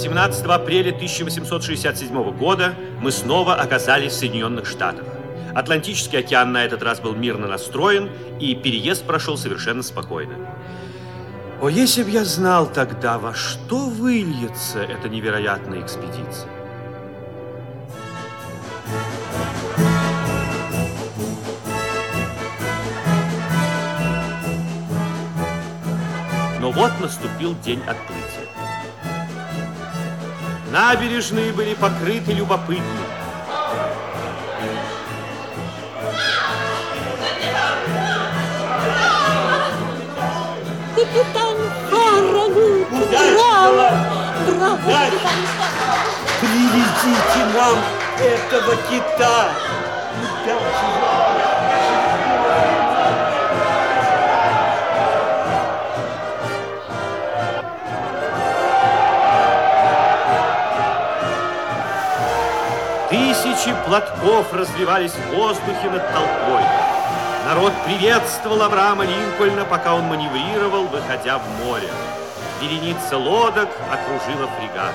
17 апреля 1867 года мы снова оказались в Соединенных Штатах. Атлантический океан на этот раз был мирно настроен, и переезд прошел совершенно спокойно. О, если бы я знал тогда, во что выльется эта невероятная экспедиция. Но вот наступил день отплытия. Набережные были покрыты любопытными. Капитан Фаррагут, браво! Браво, капитан Привезите нам этого кита! Тысячи платков развивались в воздухе над толпой. Народ приветствовал Авраама Линкольна, пока он маневрировал, выходя в море. Вереница лодок окружила фрегат.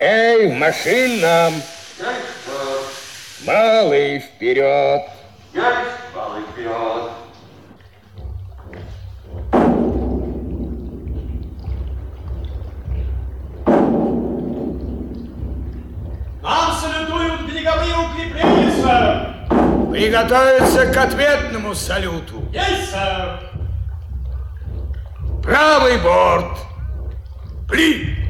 Эй, машинам! Малый вперед! Малый вперед! Нам салютуют береговые укрепления, сэр! Приготовиться к ответному салюту! Есть, сэр! Правый борт! Плит!